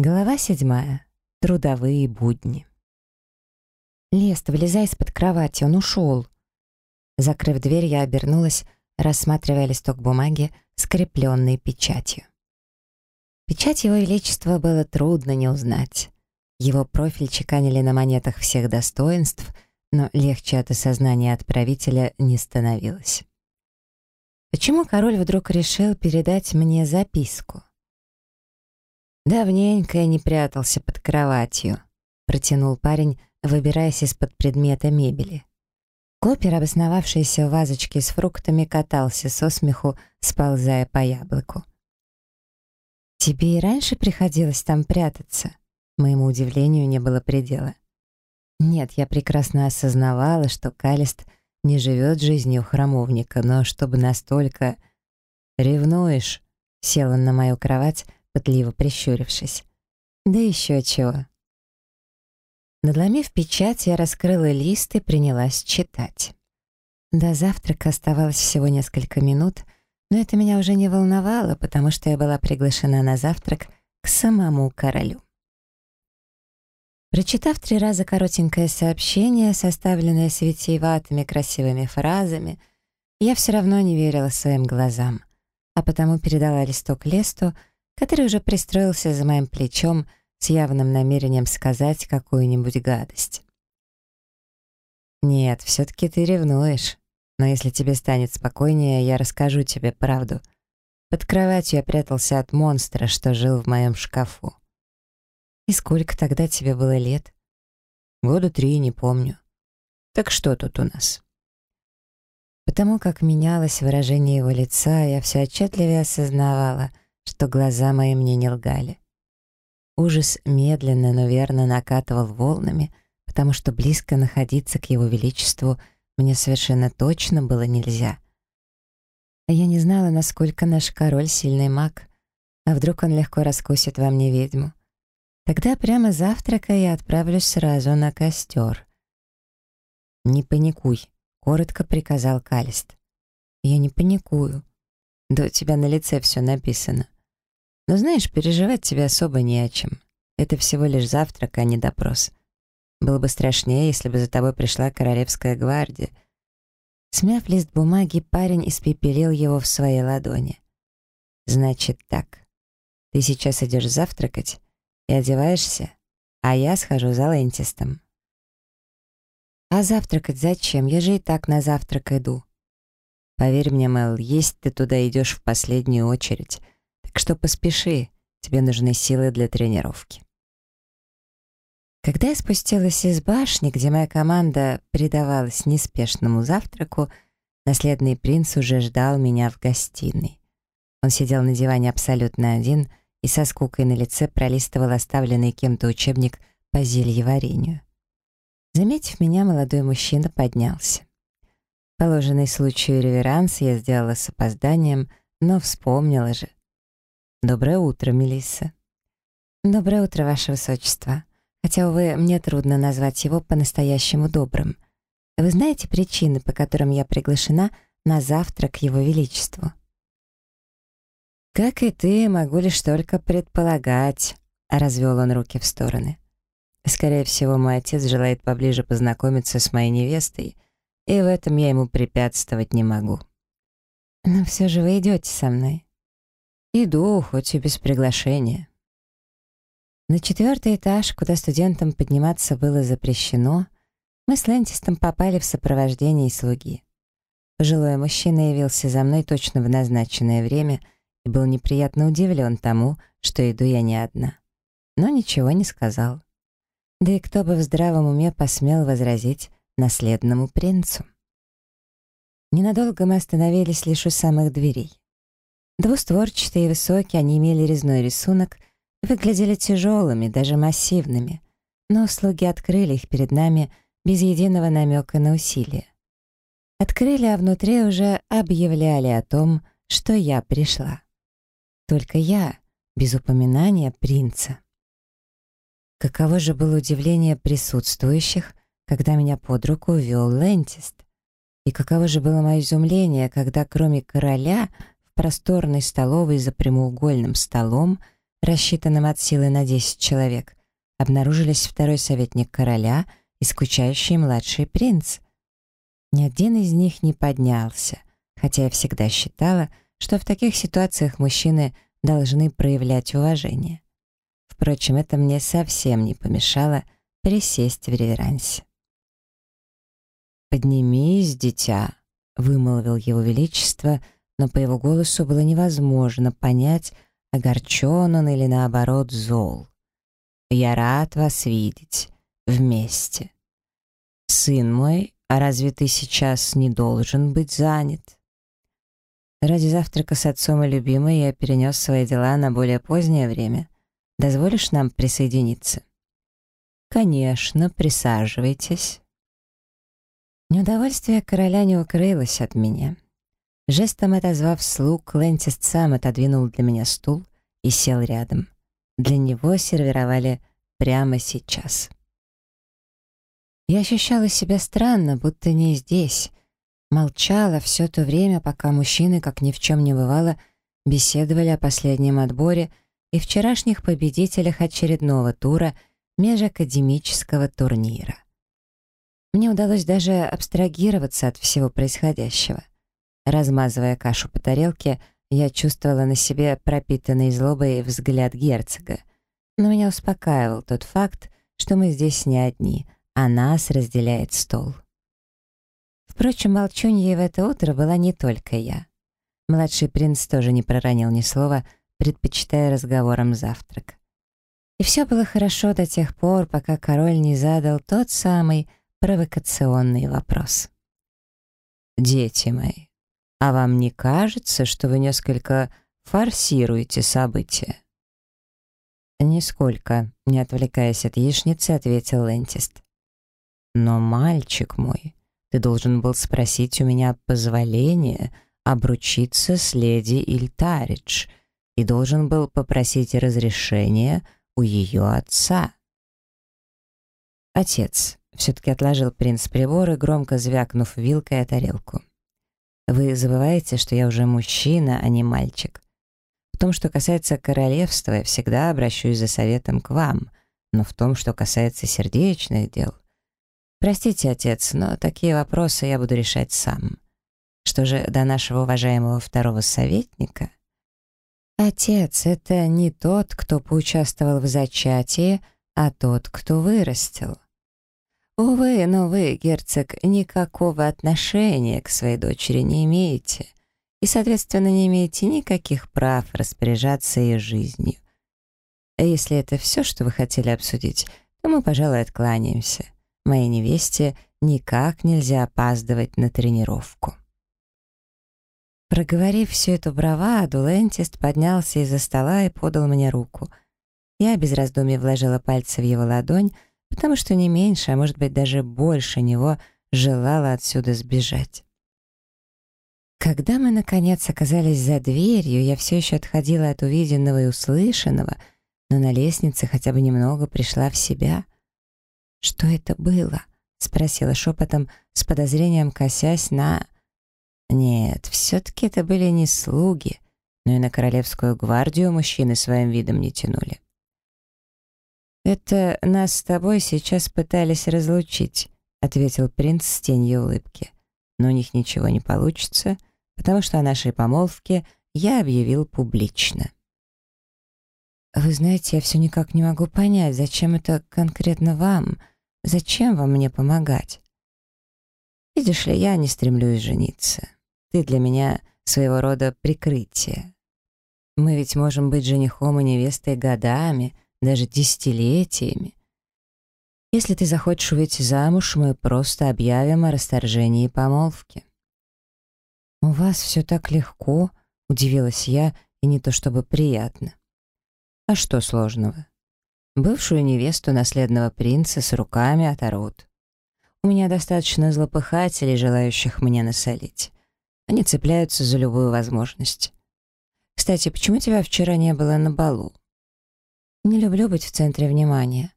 Глава седьмая. Трудовые будни. «Лест, вылезай из-под кровати, он ушел!» Закрыв дверь, я обернулась, рассматривая листок бумаги, скрепленный печатью. Печать Его Величества было трудно не узнать. Его профиль чеканили на монетах всех достоинств, но легче от осознания отправителя не становилось. Почему король вдруг решил передать мне записку? «Давненько я не прятался под кроватью», — протянул парень, выбираясь из-под предмета мебели. Копер, обосновавшийся в вазочке с фруктами, катался со смеху, сползая по яблоку. «Тебе и раньше приходилось там прятаться?» Моему удивлению не было предела. Нет, я прекрасно осознавала, что Калист не живет жизнью храмовника, но чтобы настолько... «Ревнуешь?» — села на мою кровать, пытливо прищурившись. «Да еще чего». Надломив печать, я раскрыла лист и принялась читать. До завтрака оставалось всего несколько минут, но это меня уже не волновало, потому что я была приглашена на завтрак к самому королю. Прочитав три раза коротенькое сообщение, составленное с красивыми фразами, я все равно не верила своим глазам, а потому передала листок Лесту, который уже пристроился за моим плечом с явным намерением сказать какую-нибудь гадость. «Нет, все-таки ты ревнуешь. Но если тебе станет спокойнее, я расскажу тебе правду. Под кроватью я прятался от монстра, что жил в моем шкафу. И сколько тогда тебе было лет? Года три, не помню. Так что тут у нас?» Потому как менялось выражение его лица, я все отчетливее осознавала — что глаза мои мне не лгали. Ужас медленно, но верно накатывал волнами, потому что близко находиться к его величеству мне совершенно точно было нельзя. Я не знала, насколько наш король сильный маг, а вдруг он легко раскусит во мне ведьму. Тогда прямо завтрака я отправлюсь сразу на костер. «Не паникуй», — коротко приказал Калист. «Я не паникую. Да у тебя на лице все написано. Но знаешь, переживать тебе особо не о чем. Это всего лишь завтрак, а не допрос. Было бы страшнее, если бы за тобой пришла королевская гвардия. Смяв лист бумаги, парень испепелил его в своей ладони. «Значит так. Ты сейчас идешь завтракать и одеваешься, а я схожу за Лентистом». «А завтракать зачем? Я же и так на завтрак иду». «Поверь мне, Мэл, есть ты туда идешь в последнюю очередь». Так что поспеши, тебе нужны силы для тренировки. Когда я спустилась из башни, где моя команда предавалась неспешному завтраку, наследный принц уже ждал меня в гостиной. Он сидел на диване абсолютно один и со скукой на лице пролистывал оставленный кем-то учебник по зельеварению. Заметив меня, молодой мужчина поднялся. Положенный случаю реверанс я сделала с опозданием, но вспомнила же. «Доброе утро, Мелисса». «Доброе утро, Ваше Высочество. Хотя, увы, мне трудно назвать его по-настоящему добрым. Вы знаете причины, по которым я приглашена на завтрак Его Величеству?» «Как и ты, могу лишь только предполагать», — развел он руки в стороны. «Скорее всего, мой отец желает поближе познакомиться с моей невестой, и в этом я ему препятствовать не могу». «Но все же вы идете со мной». Иду, хоть и без приглашения. На четвертый этаж, куда студентам подниматься было запрещено, мы с Лентистом попали в сопровождении слуги. Пожилой мужчина явился за мной точно в назначенное время и был неприятно удивлен тому, что иду я не одна. Но ничего не сказал. Да и кто бы в здравом уме посмел возразить наследному принцу? Ненадолго мы остановились лишь у самых дверей. Двустворчатые и высокие, они имели резной рисунок, выглядели тяжелыми, даже массивными, но слуги открыли их перед нами без единого намека на усилие. Открыли, а внутри уже объявляли о том, что я пришла. Только я, без упоминания принца. Каково же было удивление присутствующих, когда меня под руку вел Лентист. И каково же было мое изумление, когда кроме короля просторной столовой за прямоугольным столом рассчитанном от силы на 10 человек, обнаружились второй советник короля и скучающий младший принц. Ни один из них не поднялся, хотя я всегда считала, что в таких ситуациях мужчины должны проявлять уважение. Впрочем, это мне совсем не помешало присесть в реверансе. «Поднимись, дитя», — вымолвил его величество, но по его голосу было невозможно понять, огорчен он или, наоборот, зол. «Я рад вас видеть. Вместе. Сын мой, а разве ты сейчас не должен быть занят?» Ради завтрака с отцом и любимой я перенес свои дела на более позднее время. Дозволишь нам присоединиться?» «Конечно, присаживайтесь». Неудовольствие короля не укрылось от меня. Жестом отозвав слуг, Лентист сам отодвинул для меня стул и сел рядом. Для него сервировали прямо сейчас. Я ощущала себя странно, будто не здесь. Молчала все то время, пока мужчины, как ни в чем не бывало, беседовали о последнем отборе — и вчерашних победителях очередного тура межакадемического турнира. Мне удалось даже абстрагироваться от всего происходящего. Размазывая кашу по тарелке, я чувствовала на себе пропитанный злобой взгляд герцога. Но меня успокаивал тот факт, что мы здесь не одни, а нас разделяет стол. Впрочем, молчуньей в это утро была не только я. Младший принц тоже не проронил ни слова, предпочитая разговорам завтрак. И все было хорошо до тех пор, пока король не задал тот самый провокационный вопрос. «Дети мои, а вам не кажется, что вы несколько форсируете события?» «Нисколько», — не отвлекаясь от яичницы, ответил Лентист. «Но, мальчик мой, ты должен был спросить у меня позволения обручиться с леди Ильтаридж и должен был попросить разрешения у ее отца. Отец все-таки отложил принц прибор и громко звякнув вилкой о тарелку. «Вы забываете, что я уже мужчина, а не мальчик. В том, что касается королевства, я всегда обращусь за советом к вам, но в том, что касается сердечных дел... Простите, отец, но такие вопросы я буду решать сам. Что же до нашего уважаемого второго советника...» Отец — это не тот, кто поучаствовал в зачатии, а тот, кто вырастил. Увы, но вы, герцог, никакого отношения к своей дочери не имеете и, соответственно, не имеете никаких прав распоряжаться ее жизнью. Если это все, что вы хотели обсудить, то мы, пожалуй, откланяемся. Моей невесте никак нельзя опаздывать на тренировку. Проговорив всю эту браваду, Лентист поднялся из-за стола и подал мне руку. Я без раздумий вложила пальцы в его ладонь, потому что не меньше, а может быть даже больше него, желала отсюда сбежать. Когда мы, наконец, оказались за дверью, я все еще отходила от увиденного и услышанного, но на лестнице хотя бы немного пришла в себя. «Что это было?» — спросила шепотом, с подозрением косясь на... Нет, все-таки это были не слуги, но и на королевскую гвардию мужчины своим видом не тянули. «Это нас с тобой сейчас пытались разлучить», — ответил принц с тенью улыбки. «Но у них ничего не получится, потому что о нашей помолвке я объявил публично». «Вы знаете, я все никак не могу понять, зачем это конкретно вам? Зачем вам мне помогать?» «Видишь ли, я не стремлюсь жениться. Ты для меня своего рода прикрытие. Мы ведь можем быть женихом и невестой годами, даже десятилетиями. Если ты захочешь выйти замуж, мы просто объявим о расторжении помолвки. «У вас все так легко», — удивилась я, и не то чтобы приятно. «А что сложного?» Бывшую невесту наследного принца с руками оторвут. У меня достаточно злопыхателей, желающих мне насолить. Они цепляются за любую возможность. Кстати, почему тебя вчера не было на балу? Не люблю быть в центре внимания.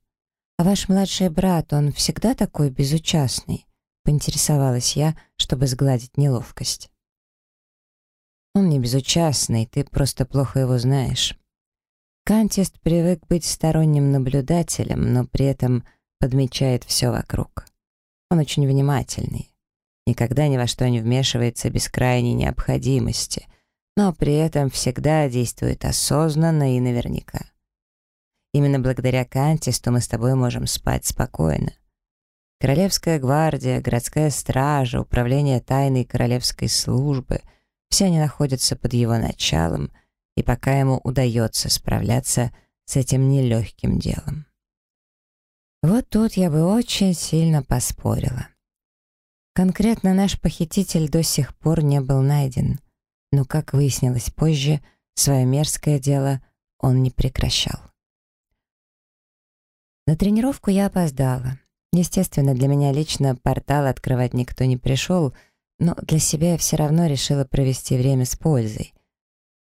А ваш младший брат, он всегда такой безучастный? Поинтересовалась я, чтобы сгладить неловкость. Он не безучастный, ты просто плохо его знаешь. Кантист привык быть сторонним наблюдателем, но при этом подмечает все вокруг. Он очень внимательный, никогда ни во что не вмешивается без крайней необходимости, но при этом всегда действует осознанно и наверняка. Именно благодаря Кантисту мы с тобой можем спать спокойно. Королевская гвардия, городская стража, управление тайной королевской службы — все они находятся под его началом, и пока ему удается справляться с этим нелегким делом. Вот тут я бы очень сильно поспорила. Конкретно наш похититель до сих пор не был найден, но, как выяснилось позже, свое мерзкое дело он не прекращал. На тренировку я опоздала. Естественно, для меня лично портал открывать никто не пришел, но для себя я все равно решила провести время с пользой.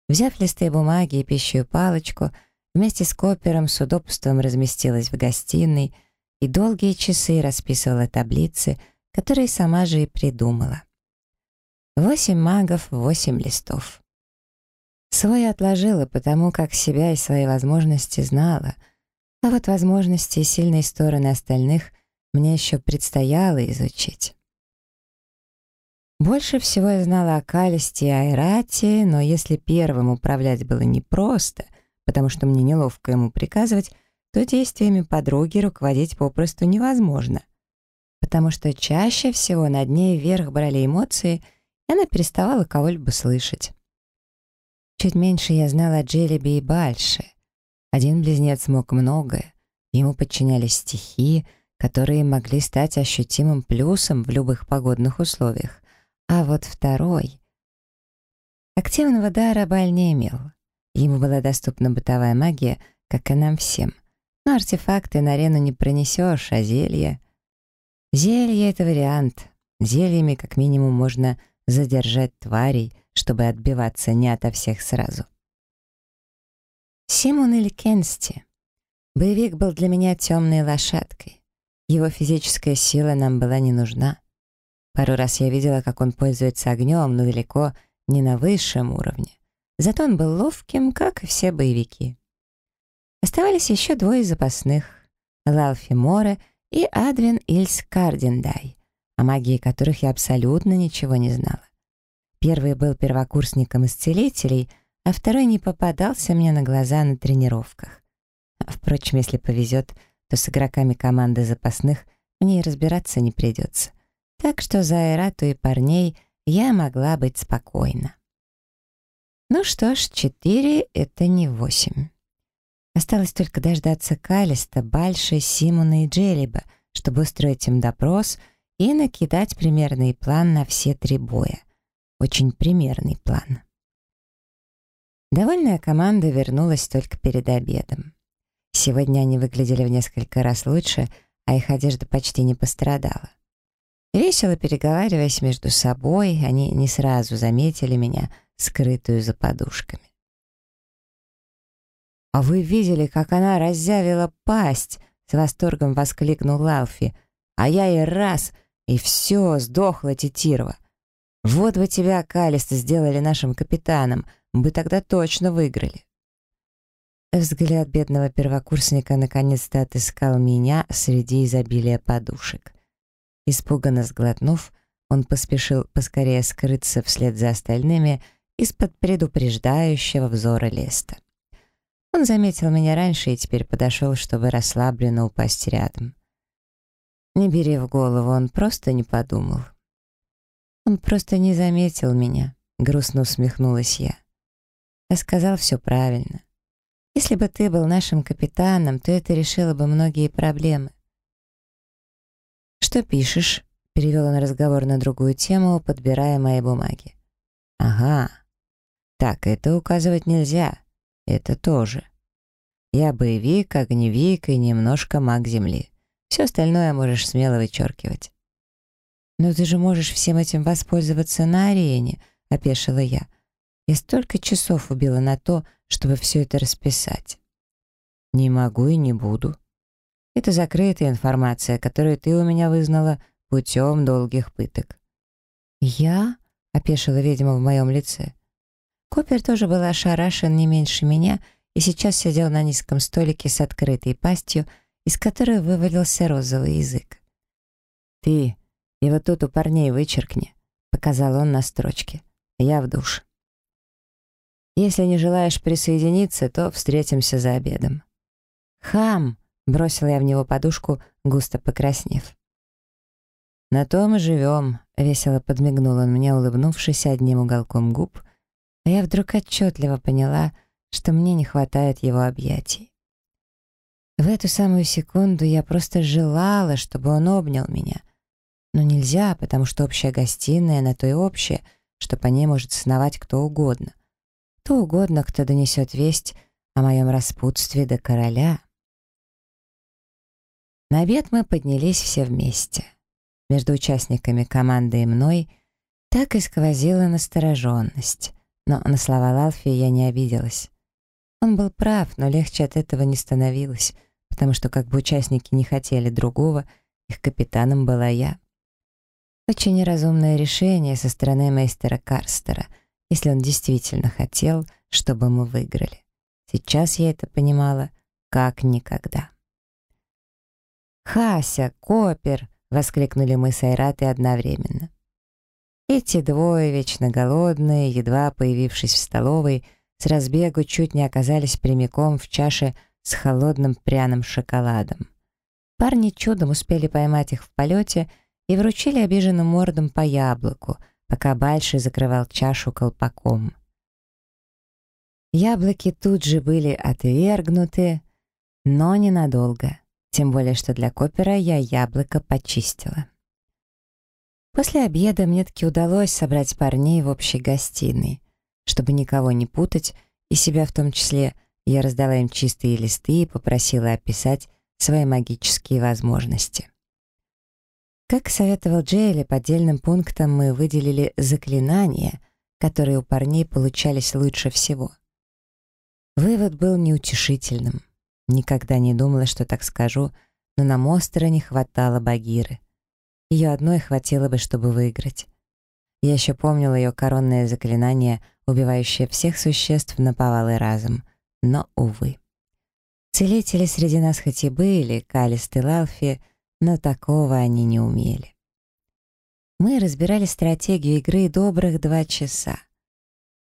Взяв листы бумаги и пищую палочку, вместе с копером с удобством разместилась в гостиной и долгие часы расписывала таблицы, которые сама же и придумала. Восемь магов, восемь листов. Свой отложила, потому как себя и свои возможности знала, а вот возможности и сильные стороны остальных мне еще предстояло изучить. Больше всего я знала о Калисте и Айрате, но если первым управлять было непросто, потому что мне неловко ему приказывать, то действиями подруги руководить попросту невозможно. Потому что чаще всего над ней вверх брали эмоции, и она переставала кого-либо слышать. Чуть меньше я знала о Джелебе и Бальше. Один близнец мог многое, ему подчинялись стихии — которые могли стать ощутимым плюсом в любых погодных условиях. А вот второй... Активного дара Баль не имел. Ему была доступна бытовая магия, как и нам всем. Но артефакты на арену не пронесешь, а зелья... Зелье — это вариант. Зельями как минимум можно задержать тварей, чтобы отбиваться не ото всех сразу. Симон или Кенсти. Боевик был для меня темной лошадкой. Его физическая сила нам была не нужна. Пару раз я видела, как он пользуется огнем, но далеко не на высшем уровне. Зато он был ловким, как и все боевики. Оставались еще двое запасных — Лалфи Море и Адвин Ильс Кардендай, о магии которых я абсолютно ничего не знала. Первый был первокурсником исцелителей, а второй не попадался мне на глаза на тренировках. Впрочем, если повезет — то с игроками команды запасных мне и разбираться не придется. Так что за Айрату и парней я могла быть спокойна. Ну что ж, четыре — это не восемь. Осталось только дождаться Калиста, Бальши, Симона и Джелиба, чтобы устроить им допрос и накидать примерный план на все три боя. Очень примерный план. Довольная команда вернулась только перед обедом. Сегодня они выглядели в несколько раз лучше, а их одежда почти не пострадала. Весело переговариваясь между собой, они не сразу заметили меня, скрытую за подушками. «А вы видели, как она разъявила пасть?» — с восторгом воскликнул Лалфи. «А я и раз, и все, сдохла Титирова. Вот бы тебя, Калиста, сделали нашим капитаном, мы тогда точно выиграли». Взгляд бедного первокурсника наконец-то отыскал меня среди изобилия подушек. Испуганно сглотнув, он поспешил поскорее скрыться вслед за остальными из-под предупреждающего взора Леста. Он заметил меня раньше и теперь подошел, чтобы расслабленно упасть рядом. Не бери в голову, он просто не подумал. Он просто не заметил меня, грустно усмехнулась я. Я сказал все правильно. Если бы ты был нашим капитаном, то это решило бы многие проблемы. «Что пишешь?» — перевел он разговор на другую тему, подбирая мои бумаги. «Ага. Так, это указывать нельзя. Это тоже. Я боевик, огневик и немножко маг Земли. Все остальное можешь смело вычеркивать». «Но ты же можешь всем этим воспользоваться на арене», — опешила я. «Я столько часов убила на то, чтобы все это расписать. Не могу и не буду. Это закрытая информация, которую ты у меня вызнала путем долгих пыток. Я? — опешила ведьма в моем лице. Копер тоже был ошарашен не меньше меня и сейчас сидел на низком столике с открытой пастью, из которой вывалился розовый язык. «Ты и вот тут у парней вычеркни», — показал он на строчке. «Я в душ». «Если не желаешь присоединиться, то встретимся за обедом». «Хам!» — бросила я в него подушку, густо покраснев. «На том и живем», — весело подмигнул он мне, улыбнувшись одним уголком губ, а я вдруг отчетливо поняла, что мне не хватает его объятий. В эту самую секунду я просто желала, чтобы он обнял меня. Но нельзя, потому что общая гостиная на то и общая, что по ней может сновать кто угодно. Кто угодно, кто донесет весть о моем распутстве до короля. На обед мы поднялись все вместе. Между участниками команды и мной так и сквозила настороженность, но на слова Лалфи я не обиделась. Он был прав, но легче от этого не становилось, потому что как бы участники не хотели другого, их капитаном была я. Очень неразумное решение со стороны мейстера Карстера, если он действительно хотел, чтобы мы выиграли. Сейчас я это понимала как никогда. «Хася! Копер!» — воскликнули мы с Айратой одновременно. Эти двое, вечно голодные, едва появившись в столовой, с разбегу чуть не оказались прямиком в чаше с холодным пряным шоколадом. Парни чудом успели поймать их в полете и вручили обиженным мордам по яблоку, пока Бальший закрывал чашу колпаком. Яблоки тут же были отвергнуты, но ненадолго, тем более что для Копера я яблоко почистила. После обеда мне таки удалось собрать парней в общей гостиной. Чтобы никого не путать, и себя в том числе, я раздала им чистые листы и попросила описать свои магические возможности. Как советовал Джейли, по отдельным пунктам мы выделили заклинания, которые у парней получались лучше всего. Вывод был неутешительным. Никогда не думала, что так скажу, но на Мостера не хватало Багиры. Ее одной хватило бы, чтобы выиграть. Я еще помнила ее коронное заклинание, убивающее всех существ на повал и разум. Но, увы. Целители среди нас хоть и были, Калист и Лалфи, но такого они не умели. Мы разбирали стратегию игры добрых два часа.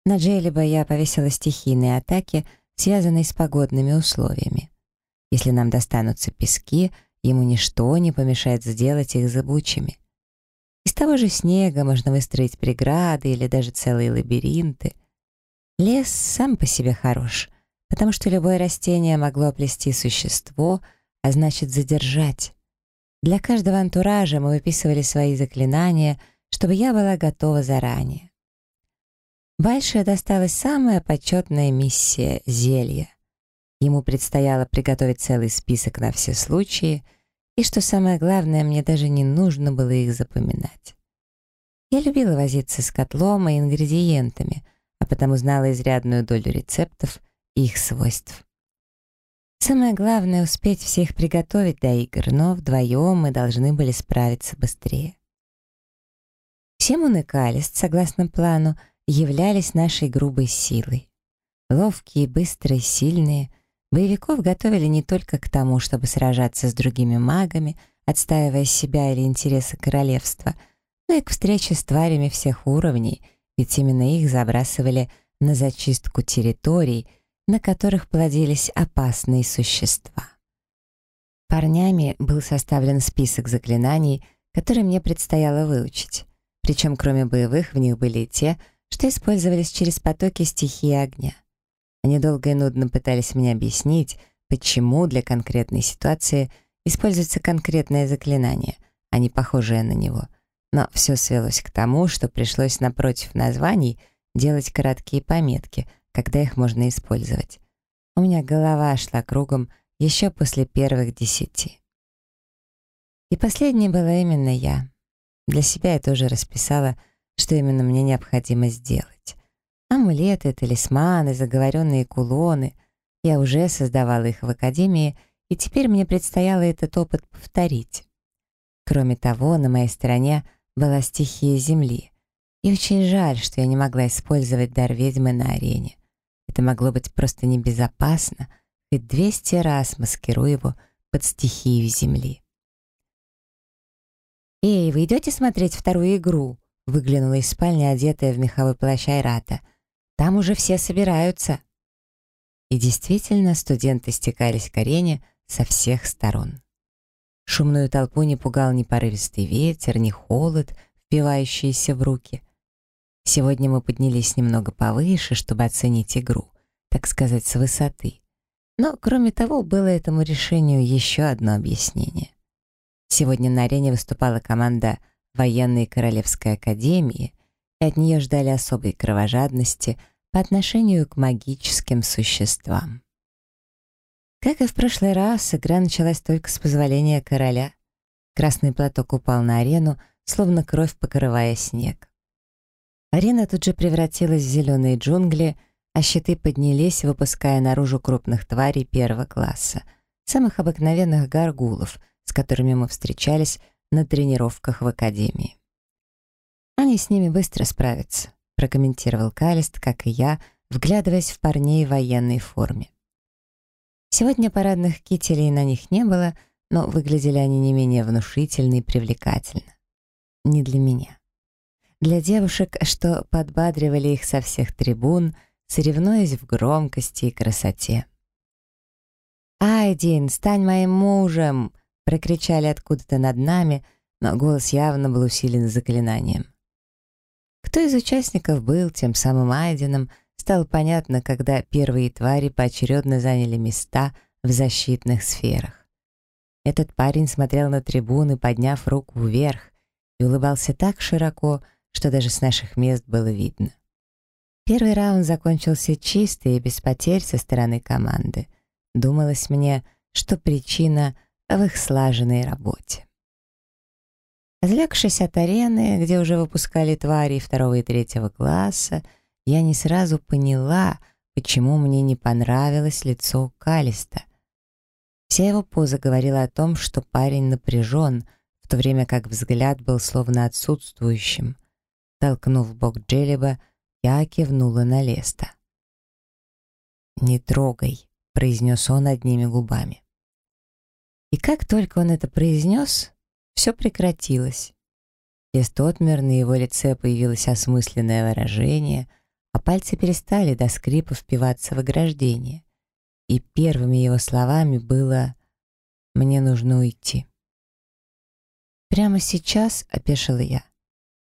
На Джейлиба я повесила стихийные атаки, связанные с погодными условиями. Если нам достанутся пески, ему ничто не помешает сделать их зыбучими. Из того же снега можно выстроить преграды или даже целые лабиринты. Лес сам по себе хорош, потому что любое растение могло оплести существо, а значит задержать. Для каждого антуража мы выписывали свои заклинания, чтобы я была готова заранее. Бальше досталась самая почетная миссия — зелья. Ему предстояло приготовить целый список на все случаи, и что самое главное, мне даже не нужно было их запоминать. Я любила возиться с котлом и ингредиентами, а потому знала изрядную долю рецептов и их свойств. Самое главное — успеть всех приготовить до игр, но вдвоем мы должны были справиться быстрее. Все муныкалист, согласно плану, являлись нашей грубой силой. Ловкие, быстрые, сильные — Боевиков готовили не только к тому, чтобы сражаться с другими магами, отстаивая себя или интересы королевства, но и к встрече с тварями всех уровней, ведь именно их забрасывали на зачистку территорий, на которых плодились опасные существа. Парнями был составлен список заклинаний, которые мне предстояло выучить. Причем кроме боевых в них были и те, что использовались через потоки стихии огня. Они долго и нудно пытались мне объяснить, почему для конкретной ситуации используется конкретное заклинание, а не похожее на него. Но все свелось к тому, что пришлось напротив названий делать короткие пометки, когда их можно использовать. У меня голова шла кругом еще после первых десяти. И последней была именно я. Для себя я тоже расписала, что именно мне необходимо сделать. Амулеты, талисманы, заговоренные кулоны. Я уже создавала их в академии, и теперь мне предстояло этот опыт повторить. Кроме того, на моей стороне была стихия Земли. И очень жаль, что я не могла использовать дар ведьмы на арене. Это могло быть просто небезопасно, хоть 200 раз маскируя его под стихию земли. «Эй, вы идете смотреть вторую игру?» Выглянула из спальни, одетая в меховой плащ Айрата. «Там уже все собираются». И действительно, студенты стекались к арене со всех сторон. Шумную толпу не пугал ни порывистый ветер, ни холод, впивающийся в руки. Сегодня мы поднялись немного повыше, чтобы оценить игру, так сказать, с высоты. Но, кроме того, было этому решению еще одно объяснение. Сегодня на арене выступала команда военной Королевской Академии, и от нее ждали особой кровожадности по отношению к магическим существам. Как и в прошлый раз, игра началась только с позволения короля. Красный платок упал на арену, словно кровь покрывая снег. Арена тут же превратилась в зеленые джунгли, а щиты поднялись, выпуская наружу крупных тварей первого класса, самых обыкновенных горгулов, с которыми мы встречались на тренировках в академии. «Они с ними быстро справятся», — прокомментировал Калист, как и я, вглядываясь в парней в военной форме. Сегодня парадных кителей на них не было, но выглядели они не менее внушительно и привлекательно. Не для меня. Для девушек, что подбадривали их со всех трибун, соревнуясь в громкости и красоте. «Айдин, стань моим мужем!» Прокричали откуда-то над нами, но голос явно был усилен заклинанием. Кто из участников был тем самым Айденом, стало понятно, когда первые твари поочередно заняли места в защитных сферах. Этот парень смотрел на трибуны, подняв руку вверх, и улыбался так широко, что даже с наших мест было видно. Первый раунд закончился чисто и без потерь со стороны команды. Думалось мне, что причина в их слаженной работе. Отвлекшись от арены, где уже выпускали твари второго и третьего класса, я не сразу поняла, почему мне не понравилось лицо Калиста. Вся его поза говорила о том, что парень напряжен, в то время как взгляд был словно отсутствующим. Толкнув бок Джелеба, я кивнула на Леста. «Не трогай», — произнес он одними губами. И как только он это произнес, все прекратилось. Лист отмер, на его лице появилось осмысленное выражение, а пальцы перестали до скрипа впиваться в ограждение. И первыми его словами было «Мне нужно уйти». «Прямо сейчас?» — опешила я.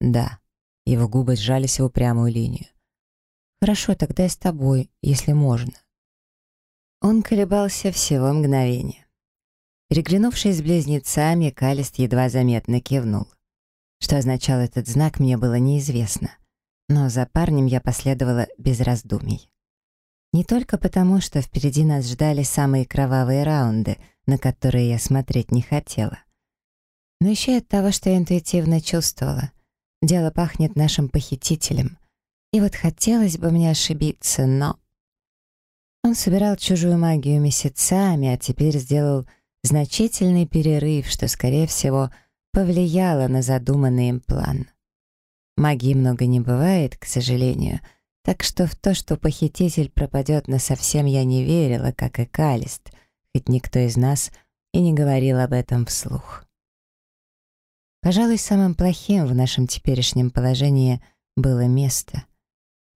«Да». Его губы сжались в упрямую линию. «Хорошо, тогда я с тобой, если можно». Он колебался всего мгновение. Переглянувшись с близнецами, Калист едва заметно кивнул. Что означал этот знак, мне было неизвестно. Но за парнем я последовала без раздумий. Не только потому, что впереди нас ждали самые кровавые раунды, на которые я смотреть не хотела, но еще и от того, что я интуитивно чувствовала. Дело пахнет нашим похитителем. И вот хотелось бы мне ошибиться, но... Он собирал чужую магию месяцами, а теперь сделал значительный перерыв, что, скорее всего, повлияло на задуманный им план. Магии много не бывает, к сожалению, так что в то, что похититель пропадет насовсем, я не верила, как и Калист, хоть никто из нас и не говорил об этом вслух. Пожалуй, самым плохим в нашем теперешнем положении было место.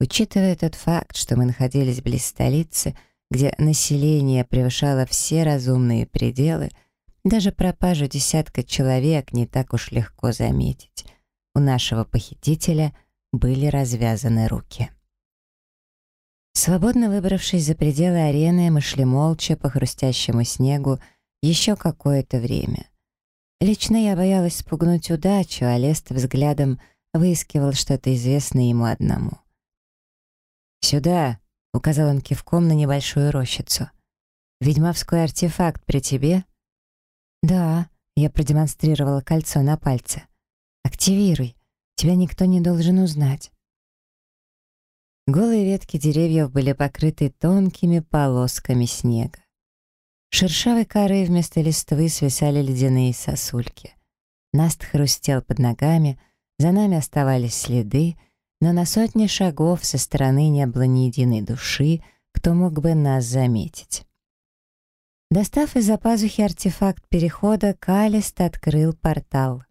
Учитывая тот факт, что мы находились близ столицы, где население превышало все разумные пределы, даже пропажу десятка человек не так уж легко заметить. У нашего похитителя были развязаны руки. Свободно выбравшись за пределы арены, мы шли молча по хрустящему снегу еще какое-то время. Лично я боялась спугнуть удачу, а Лест взглядом выискивал что-то известное ему одному. «Сюда!» Указал он кивком на небольшую рощицу. «Ведьмовской артефакт при тебе?» «Да», — я продемонстрировала кольцо на пальце. «Активируй, тебя никто не должен узнать». Голые ветки деревьев были покрыты тонкими полосками снега. Шершавой коры вместо листвы свисали ледяные сосульки. Наст хрустел под ногами, за нами оставались следы, но на сотни шагов со стороны не было ни единой души, кто мог бы нас заметить. Достав из-за пазухи артефакт перехода, Калист открыл портал.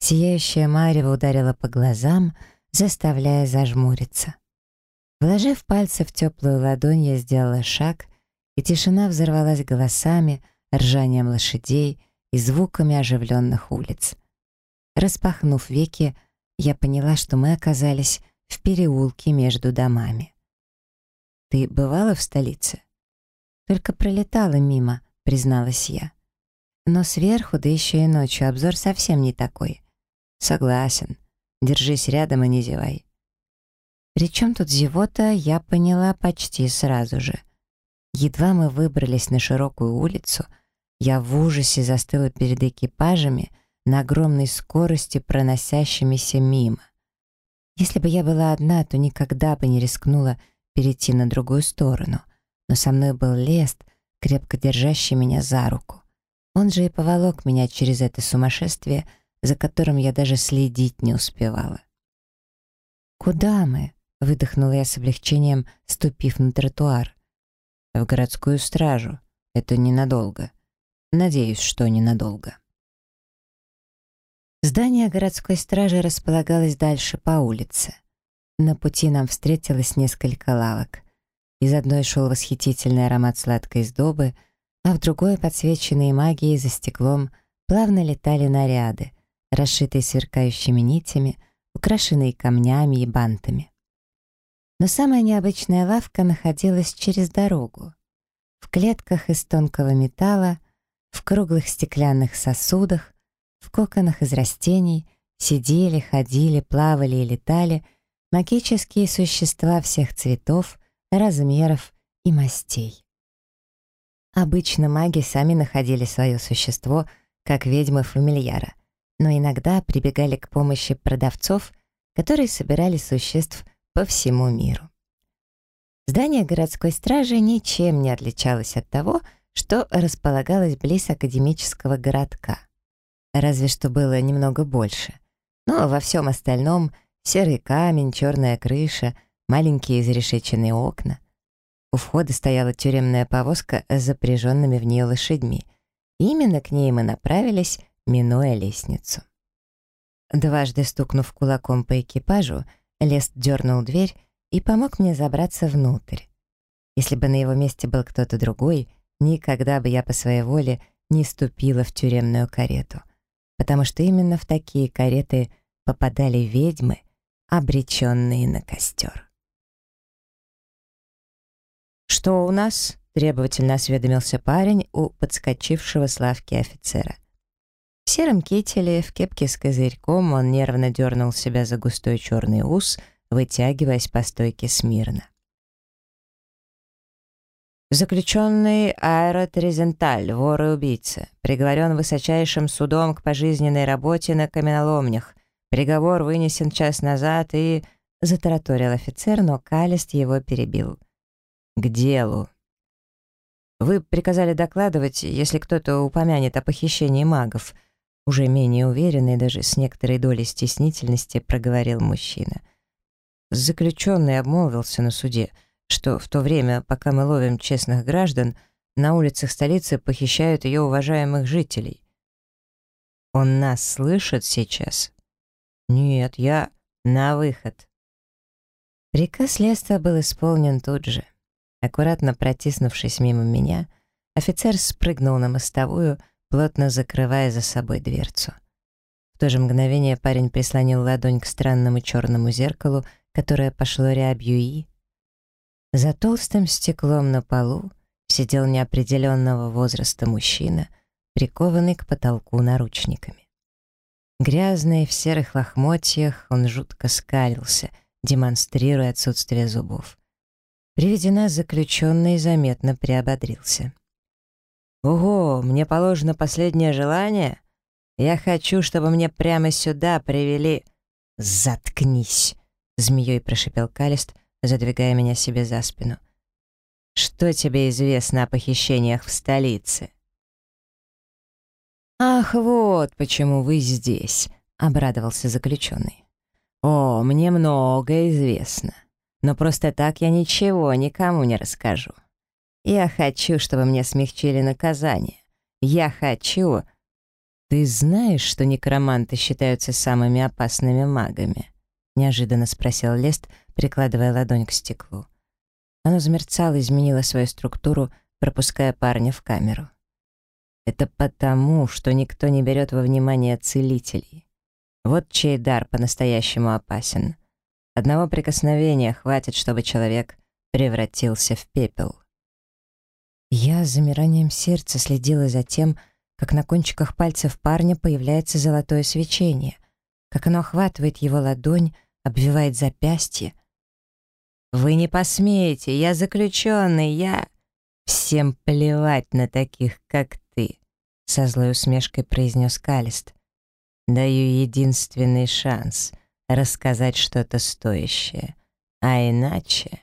Сияющая марево ударила по глазам, заставляя зажмуриться. Вложив пальцы в теплую ладонь, я сделала шаг, и тишина взорвалась голосами, ржанием лошадей и звуками оживленных улиц. Распахнув веки, я поняла, что мы оказались в переулке между домами. «Ты бывала в столице?» «Только пролетала мимо», — призналась я. «Но сверху, да еще и ночью, обзор совсем не такой». «Согласен. Держись рядом и не зевай». Причем тут зевота, я поняла почти сразу же. Едва мы выбрались на широкую улицу, я в ужасе застыла перед экипажами на огромной скорости, проносящимися мимо. Если бы я была одна, то никогда бы не рискнула перейти на другую сторону. Но со мной был Лест, крепко держащий меня за руку. Он же и поволок меня через это сумасшествие, за которым я даже следить не успевала. «Куда мы?» — выдохнула я с облегчением, ступив на тротуар. «В городскую стражу. Это ненадолго. Надеюсь, что ненадолго». Здание городской стражи располагалось дальше по улице. На пути нам встретилось несколько лавок. Из одной шел восхитительный аромат сладкой сдобы, а в другой, подсвеченные магией за стеклом, плавно летали наряды, расшитые сверкающими нитями, украшенные камнями и бантами. Но самая необычная лавка находилась через дорогу. В клетках из тонкого металла, в круглых стеклянных сосудах, в коконах из растений сидели, ходили, плавали и летали магические существа всех цветов, размеров и мастей. Обычно маги сами находили свое существо, как ведьмы фамильяра, но иногда прибегали к помощи продавцов, которые собирали существ по всему миру. Здание городской стражи ничем не отличалось от того, что располагалось близ академического городка разве что было немного больше. Но во всем остальном серый камень, черная крыша, маленькие изрешеченные окна. У входа стояла тюремная повозка с запряженными в нее лошадьми. именно к ней мы направились, минуя лестницу. Дважды стукнув кулаком по экипажу, Лест дернул дверь и помог мне забраться внутрь. Если бы на его месте был кто-то другой, никогда бы я по своей воле не ступила в тюремную карету потому что именно в такие кареты попадали ведьмы, обреченные на костер. «Что у нас?» — требовательно осведомился парень у подскочившего с лавки офицера. В сером кителе, в кепке с козырьком он нервно дернул себя за густой черный ус, вытягиваясь по стойке смирно. Заключенный Айрот Резенталь, вор и убийца, приговорен высочайшим судом к пожизненной работе на каменоломнях. Приговор вынесен час назад и... Затараторил офицер, но Калист его перебил. «К делу. Вы приказали докладывать, если кто-то упомянет о похищении магов». Уже менее уверенный, даже с некоторой долей стеснительности, проговорил мужчина. Заключенный обмолвился на суде — что в то время, пока мы ловим честных граждан, на улицах столицы похищают ее уважаемых жителей. Он нас слышит сейчас? Нет, я на выход. Приказ Леста был исполнен тут же. Аккуратно протиснувшись мимо меня, офицер спрыгнул на мостовую, плотно закрывая за собой дверцу. В то же мгновение парень прислонил ладонь к странному черному зеркалу, которое пошло рябью и за толстым стеклом на полу сидел неопределенного возраста мужчина, прикованный к потолку наручниками. Грязный, в серых лохмотьях, он жутко скалился, демонстрируя отсутствие зубов. При виде заключенный заметно приободрился. «Ого, мне положено последнее желание? Я хочу, чтобы мне прямо сюда привели...» «Заткнись!» — змеей прошипел Калист, задвигая меня себе за спину. «Что тебе известно о похищениях в столице?» «Ах, вот почему вы здесь», — обрадовался заключенный. «О, мне многое известно. Но просто так я ничего никому не расскажу. Я хочу, чтобы мне смягчили наказание. Я хочу... Ты знаешь, что некроманты считаются самыми опасными магами? Неожиданно спросил Лест, прикладывая ладонь к стеклу. Оно замерцало, изменило свою структуру, пропуская парня в камеру. Это потому, что никто не берет во внимание целителей. Вот чей дар по-настоящему опасен. Одного прикосновения хватит, чтобы человек превратился в пепел. Я с замиранием сердца следила за тем, как на кончиках пальцев парня появляется золотое свечение, как оно охватывает его ладонь, обвивает запястье. «Вы не посмеете, я заключенный, я...» «Всем плевать на таких, как ты», — со злой усмешкой произнес Калист. «Даю единственный шанс рассказать что-то стоящее, а иначе...»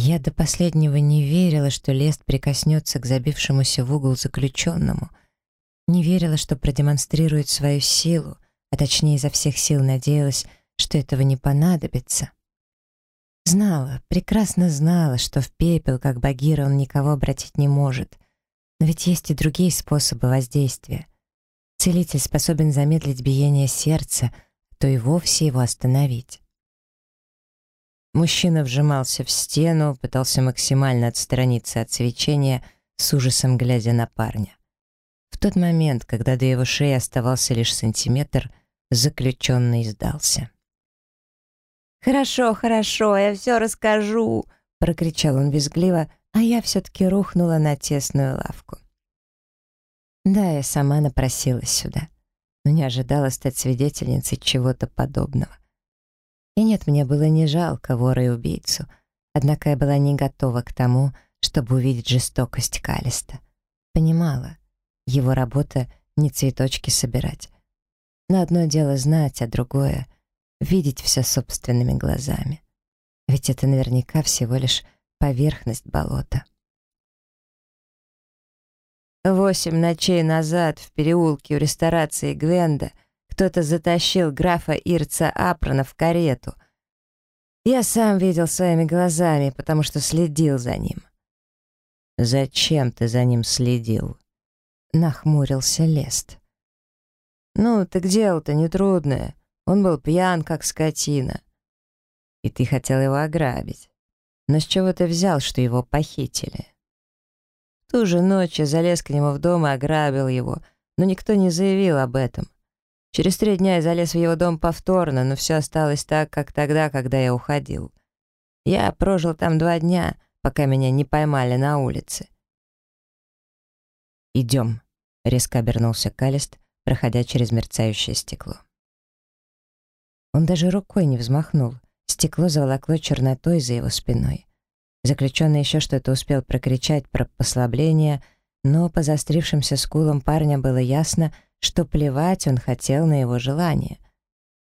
Я до последнего не верила, что Лест прикоснется к забившемуся в угол заключенному. Не верила, что продемонстрирует свою силу, а точнее изо всех сил надеялась, что этого не понадобится. Знала, прекрасно знала, что в пепел, как Багира, он никого обратить не может. Но ведь есть и другие способы воздействия. Целитель способен замедлить биение сердца, то и вовсе его остановить. Мужчина вжимался в стену, пытался максимально отстраниться от свечения, с ужасом глядя на парня. В тот момент, когда до его шеи оставался лишь сантиметр, заключенный сдался. «Хорошо, хорошо, я все расскажу!» — прокричал он визгливо, а я все-таки рухнула на тесную лавку. Да, я сама напросилась сюда, но не ожидала стать свидетельницей чего-то подобного. И нет, мне было не жалко вора и убийцу, однако я была не готова к тому, чтобы увидеть жестокость Калиста. Понимала, его работа — не цветочки собирать. Но одно дело знать, а другое — видеть все собственными глазами. Ведь это наверняка всего лишь поверхность болота. Восемь ночей назад в переулке у ресторации Гвенда — кто-то затащил графа Ирца Апрана в карету. Я сам видел своими глазами, потому что следил за ним. «Зачем ты за ним следил?» — нахмурился Лест. «Ну, так дело-то нетрудное. Он был пьян, как скотина. И ты хотел его ограбить. Но с чего ты взял, что его похитили?» Ту же ночь я залез к нему в дом и ограбил его, но никто не заявил об этом. Через три дня я залез в его дом повторно, но все осталось так, как тогда, когда я уходил. Я прожил там два дня, пока меня не поймали на улице. «Идем», — резко обернулся Калист, проходя через мерцающее стекло. Он даже рукой не взмахнул. Стекло заволокло чернотой за его спиной. Заключенный еще что-то успел прокричать про послабление, но по заострившимся скулам парня было ясно — что плевать он хотел на его желание.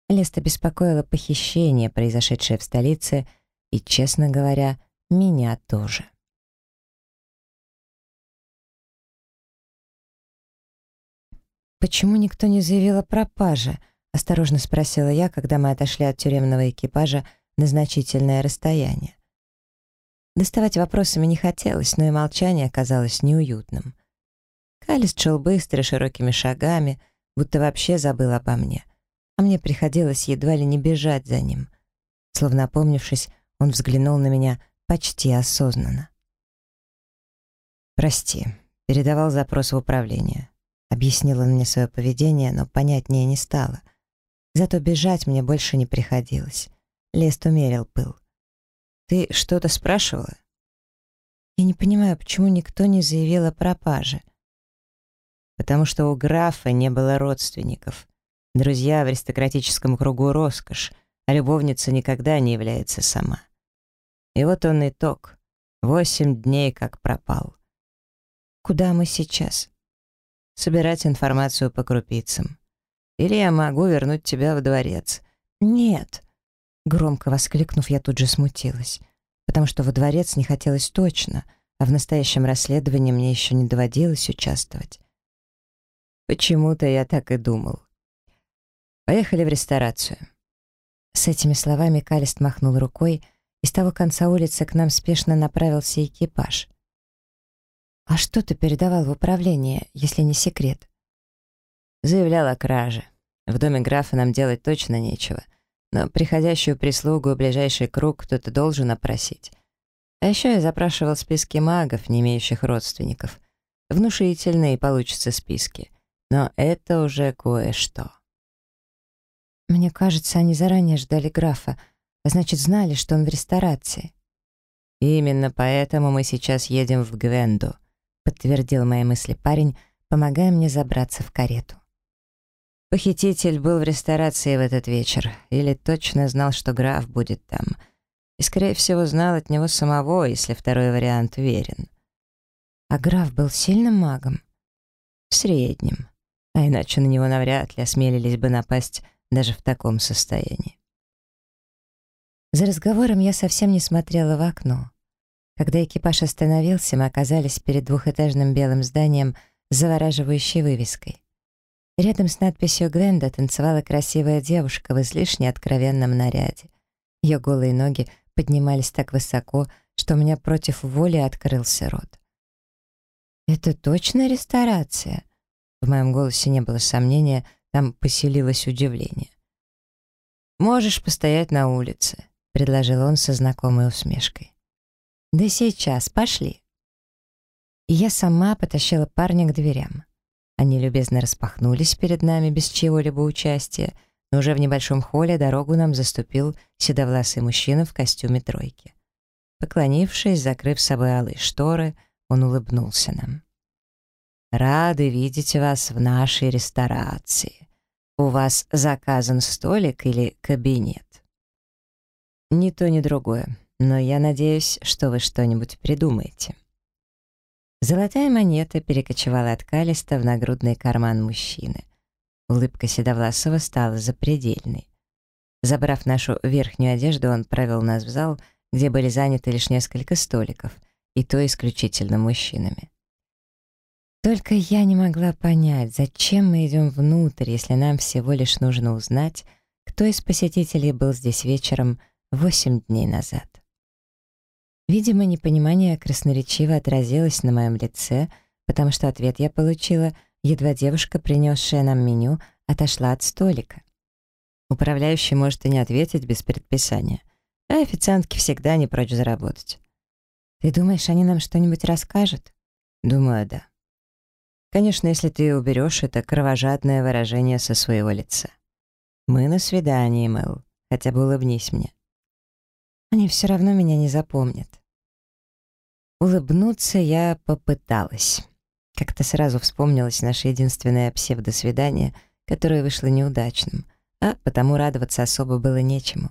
Леста беспокоило похищение, произошедшее в столице, и, честно говоря, меня тоже. «Почему никто не заявил о пропаже?» — осторожно спросила я, когда мы отошли от тюремного экипажа на значительное расстояние. Доставать вопросами не хотелось, но и молчание оказалось неуютным. Алис шел быстро, широкими шагами, будто вообще забыл обо мне. А мне приходилось едва ли не бежать за ним. Словно опомнившись, он взглянул на меня почти осознанно. «Прости», — передавал запрос в управление. Объяснил он мне свое поведение, но понятнее не стало. Зато бежать мне больше не приходилось. Лест умерил пыл. «Ты что-то спрашивала?» «Я не понимаю, почему никто не заявил о пропаже потому что у графа не было родственников. Друзья в аристократическом кругу роскошь, а любовница никогда не является сама. И вот он итог. Восемь дней как пропал. Куда мы сейчас? Собирать информацию по крупицам. Или я могу вернуть тебя в дворец. Нет. Громко воскликнув, я тут же смутилась, потому что во дворец не хотелось точно, а в настоящем расследовании мне еще не доводилось участвовать. Почему-то я так и думал. Поехали в ресторацию. С этими словами Калист махнул рукой, и с того конца улицы к нам спешно направился экипаж. «А что ты передавал в управление, если не секрет?» Заявлял о краже. В доме графа нам делать точно нечего, но приходящую прислугу в ближайший круг кто-то должен опросить. А еще я запрашивал списки магов, не имеющих родственников. Внушительные получатся списки. Но это уже кое-что. Мне кажется, они заранее ждали графа, а значит, знали, что он в ресторации. Именно поэтому мы сейчас едем в Гвенду, подтвердил мои мысли парень, помогая мне забраться в карету. Похититель был в ресторации в этот вечер, или точно знал, что граф будет там, и, скорее всего, знал от него самого, если второй вариант верен. А граф был сильным магом? В среднем, а иначе на него навряд ли осмелились бы напасть даже в таком состоянии. За разговором я совсем не смотрела в окно. Когда экипаж остановился, мы оказались перед двухэтажным белым зданием с завораживающей вывеской. Рядом с надписью «Гвенда» танцевала красивая девушка в излишне откровенном наряде. Ее голые ноги поднимались так высоко, что у меня против воли открылся рот. «Это точно ресторация?» В моем голосе не было сомнения, там поселилось удивление. «Можешь постоять на улице», — предложил он со знакомой усмешкой. «Да сейчас, пошли». И я сама потащила парня к дверям. Они любезно распахнулись перед нами без чьего-либо участия, но уже в небольшом холле дорогу нам заступил седовласый мужчина в костюме тройки. Поклонившись, закрыв собой алые шторы, он улыбнулся нам. Рады видеть вас в нашей ресторации. У вас заказан столик или кабинет? Ни то, ни другое, но я надеюсь, что вы что-нибудь придумаете. Золотая монета перекочевала от Калиста в нагрудный карман мужчины. Улыбка Седовласова стала запредельной. Забрав нашу верхнюю одежду, он провел нас в зал, где были заняты лишь несколько столиков, и то исключительно мужчинами. Только я не могла понять, зачем мы идем внутрь, если нам всего лишь нужно узнать, кто из посетителей был здесь вечером восемь дней назад. Видимо, непонимание красноречиво отразилось на моем лице, потому что ответ я получила, едва девушка, принесшая нам меню, отошла от столика. Управляющий может и не ответить без предписания, а официантки всегда не прочь заработать. «Ты думаешь, они нам что-нибудь расскажут?» «Думаю, да». Конечно, если ты уберешь это кровожадное выражение со своего лица. Мы на свидании, Мэл. Хотя бы улыбнись мне. Они все равно меня не запомнят. Улыбнуться я попыталась. Как-то сразу вспомнилось наше единственное псевдосвидание, которое вышло неудачным, а потому радоваться особо было нечему.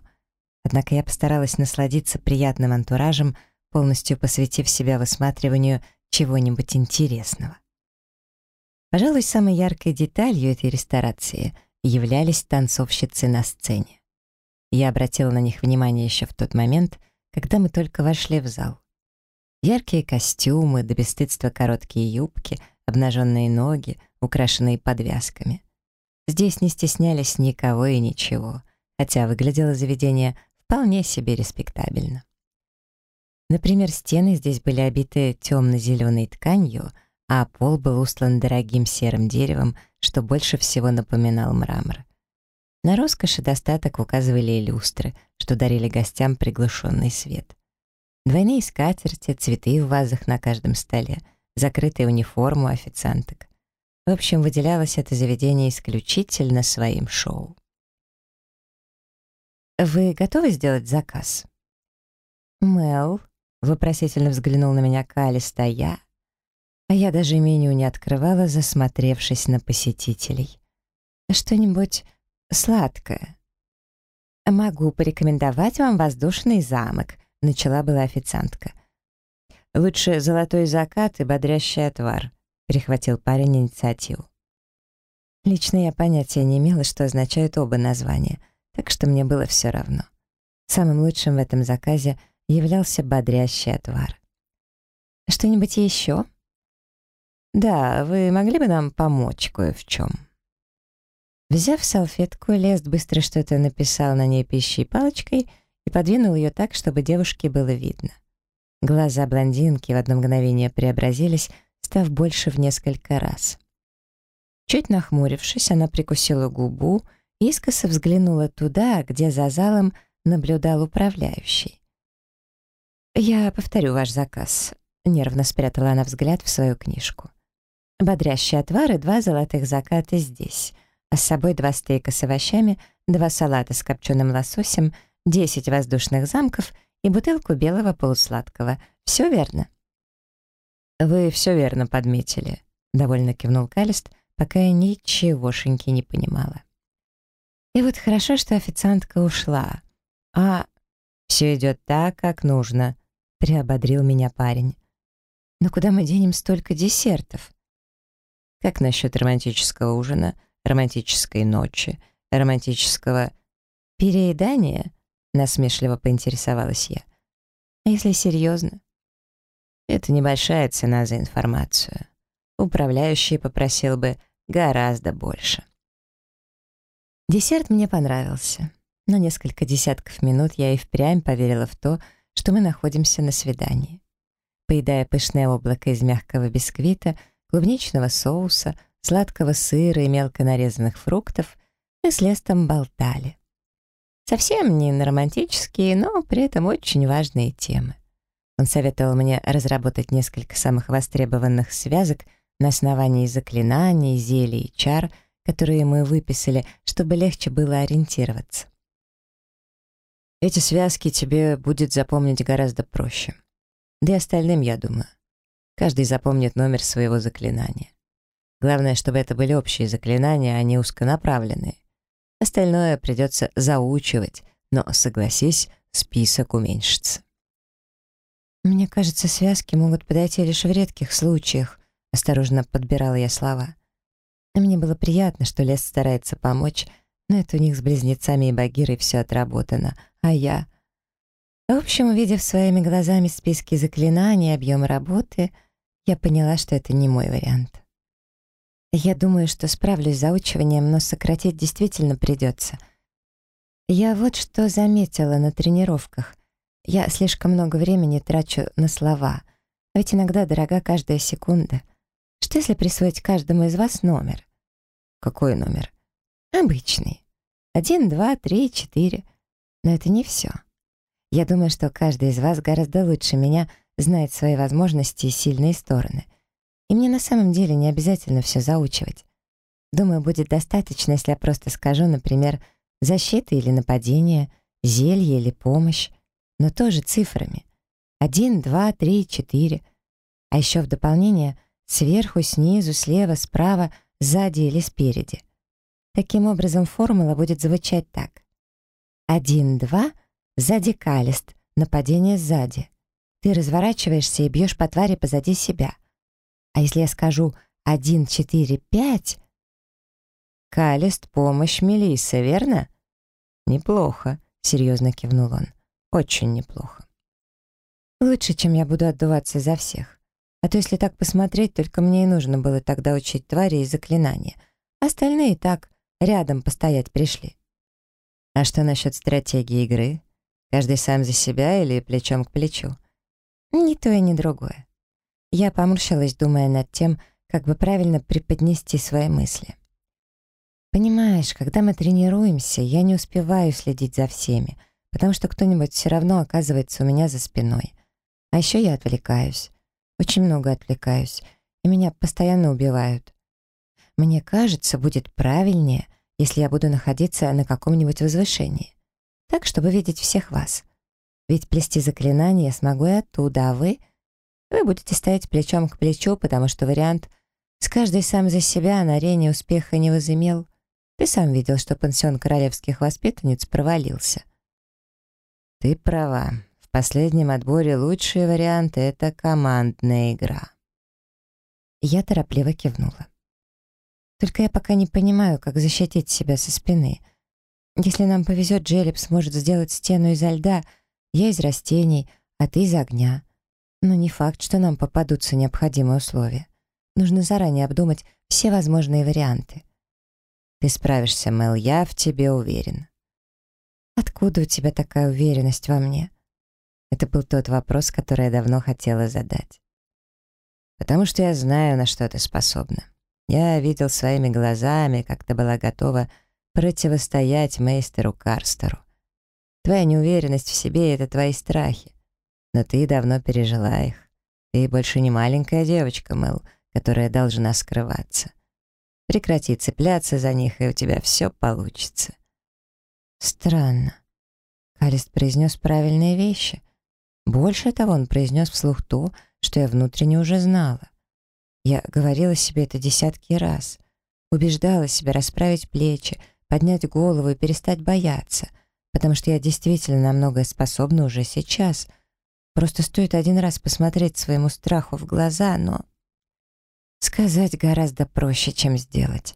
Однако я постаралась насладиться приятным антуражем, полностью посвятив себя высматриванию чего-нибудь интересного. Пожалуй, самой яркой деталью этой ресторации являлись танцовщицы на сцене. Я обратила на них внимание еще в тот момент, когда мы только вошли в зал. Яркие костюмы, до бесстыдства короткие юбки, обнаженные ноги, украшенные подвязками. Здесь не стеснялись никого и ничего, хотя выглядело заведение вполне себе респектабельно. Например, стены здесь были обиты темно-зеленой тканью — а пол был устлан дорогим серым деревом, что больше всего напоминал мрамор. На роскошь и достаток указывали люстры, что дарили гостям приглушенный свет. Двойные скатерти, цветы в вазах на каждом столе, закрытая униформу официанток. В общем, выделялось это заведение исключительно своим шоу. «Вы готовы сделать заказ?» «Мел», — вопросительно взглянул на меня Калиста, я а я даже меню не открывала, засмотревшись на посетителей. Что-нибудь сладкое. «Могу порекомендовать вам воздушный замок», — начала была официантка. «Лучше золотой закат и бодрящий отвар», — перехватил парень инициативу. Лично я понятия не имела, что означают оба названия, так что мне было все равно. Самым лучшим в этом заказе являлся бодрящий отвар. «Что-нибудь еще?» «Да, вы могли бы нам помочь кое в чем?» Взяв салфетку, Лест быстро что-то написал на ней пищей палочкой и подвинул ее так, чтобы девушке было видно. Глаза блондинки в одно мгновение преобразились, став больше в несколько раз. Чуть нахмурившись, она прикусила губу и искоса взглянула туда, где за залом наблюдал управляющий. «Я повторю ваш заказ», — нервно спрятала она взгляд в свою книжку. «Бодрящий отвар и два золотых заката здесь, а с собой два стейка с овощами, два салата с копченым лососем, десять воздушных замков и бутылку белого полусладкого. Все верно?» «Вы все верно подметили», — довольно кивнул Калист, пока я ничегошеньки не понимала. И вот хорошо, что официантка ушла. А все идет так, как нужно, приободрил меня парень. Но куда мы денем столько десертов? Как насчет романтического ужина, романтической ночи, романтического переедания? Насмешливо поинтересовалась я. А если серьезно? Это небольшая цена за информацию. Управляющий попросил бы гораздо больше. Десерт мне понравился. На несколько десятков минут я и впрямь поверила в то, что мы находимся на свидании. Поедая пышное облако из мягкого бисквита, клубничного соуса, сладкого сыра и мелко нарезанных фруктов, мы с Лестом болтали. Совсем не на романтические, но при этом очень важные темы. Он советовал мне разработать несколько самых востребованных связок на основании заклинаний, зелий и чар, которые мы выписали, чтобы легче было ориентироваться. Эти связки тебе будет запомнить гораздо проще. Да и остальным, я думаю. Каждый запомнит номер своего заклинания. Главное, чтобы это были общие заклинания, а не узконаправленные. Остальное придется заучивать, но, согласись, список уменьшится. Мне кажется, связки могут подойти лишь в редких случаях, осторожно подбирала я слова. Мне было приятно, что лес старается помочь, но это у них с близнецами и Багирой все отработано, а я... В общем, увидев своими глазами списки заклинаний и объем работы, я поняла, что это не мой вариант. Я думаю, что справлюсь с заучиванием, но сократить действительно придется. Я вот что заметила на тренировках. Я слишком много времени трачу на слова, а ведь иногда дорога каждая секунда. Что если присвоить каждому из вас номер? Какой номер? Обычный. Один, два, три, четыре. Но это не все. Я думаю, что каждый из вас гораздо лучше меня знает свои возможности и сильные стороны. И мне на самом деле не обязательно все заучивать. Думаю, будет достаточно, если я просто скажу, например, защита или нападение, зелье или помощь, но тоже цифрами. Один, два, три, четыре. А еще в дополнение сверху, снизу, слева, справа, сзади или спереди. Таким образом, формула будет звучать так. Один-два, сзади калист, нападение сзади. Ты разворачиваешься и бьешь по твари позади себя. А если я скажу один, четыре, пять... Калист — помощь Мелисса, верно? Неплохо, серьезно кивнул он. Очень неплохо. Лучше, чем я буду отдуваться за всех. А то, если так посмотреть, только мне и нужно было тогда учить твари и заклинания. Остальные так Рядом постоять пришли. А что насчет стратегии игры? Каждый сам за себя или плечом к плечу? Ни то и ни другое. Я поморщилась, думая над тем, как бы правильно преподнести свои мысли. Понимаешь, когда мы тренируемся, я не успеваю следить за всеми, потому что кто-нибудь все равно оказывается у меня за спиной. А еще я отвлекаюсь. Очень много отвлекаюсь, и меня постоянно убивают. Мне кажется, будет правильнее, если я буду находиться на каком-нибудь возвышении. Так, чтобы видеть всех вас. Ведь плести заклинания я смогу и оттуда, а вы... Вы будете стоять плечом к плечу, потому что вариант «с каждой сам за себя» на арене успеха не возымел. Ты сам видел, что пансион королевских воспитанниц провалился. Ты права. В последнем отборе лучший вариант — это командная игра. Я торопливо кивнула. Только я пока не понимаю, как защитить себя со спины. Если нам повезет, Джелеп сможет сделать стену изо льда, я из растений, а ты из огня. Но не факт, что нам попадутся необходимые условия. Нужно заранее обдумать все возможные варианты. Ты справишься, Мэл, я в тебе уверен. Откуда у тебя такая уверенность во мне? Это был тот вопрос, который я давно хотела задать. Потому что я знаю, на что ты способна. Я видел своими глазами, как ты была готова противостоять мейстеру Карстеру. Твоя неуверенность в себе — это твои страхи. Но ты давно пережила их. Ты больше не маленькая девочка, Мэл, которая должна скрываться. Прекрати цепляться за них, и у тебя все получится. Странно. Калист произнес правильные вещи. Больше того, он произнес вслух то, что я внутренне уже знала. Я говорила себе это десятки раз. Убеждала себя расправить плечи, поднять голову и перестать бояться, потому что я действительно на многое способна уже сейчас. Просто стоит один раз посмотреть своему страху в глаза, но... Сказать гораздо проще, чем сделать,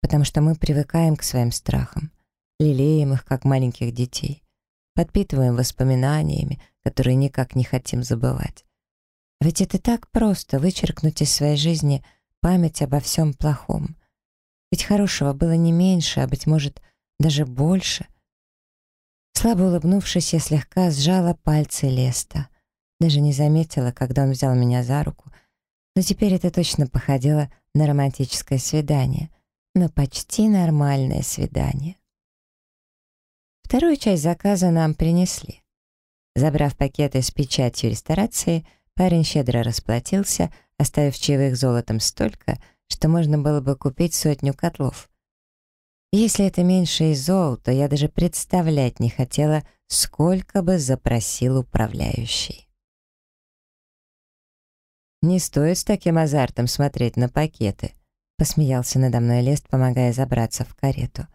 потому что мы привыкаем к своим страхам, лелеем их, как маленьких детей, подпитываем воспоминаниями, которые никак не хотим забывать. Ведь это так просто — вычеркнуть из своей жизни память обо всем плохом. Ведь хорошего было не меньше, а, быть может, даже больше. Слабо улыбнувшись, я слегка сжала пальцы Леста. Даже не заметила, когда он взял меня за руку. Но теперь это точно походило на романтическое свидание. Но почти нормальное свидание. Вторую часть заказа нам принесли. Забрав пакеты с печатью ресторации, парень щедро расплатился, оставив чаевых золотом столько, что можно было бы купить сотню котлов. Если это меньше из золота, я даже представлять не хотела, сколько бы запросил управляющий. «Не стоит с таким азартом смотреть на пакеты», — посмеялся надо мной Лест, помогая забраться в карету.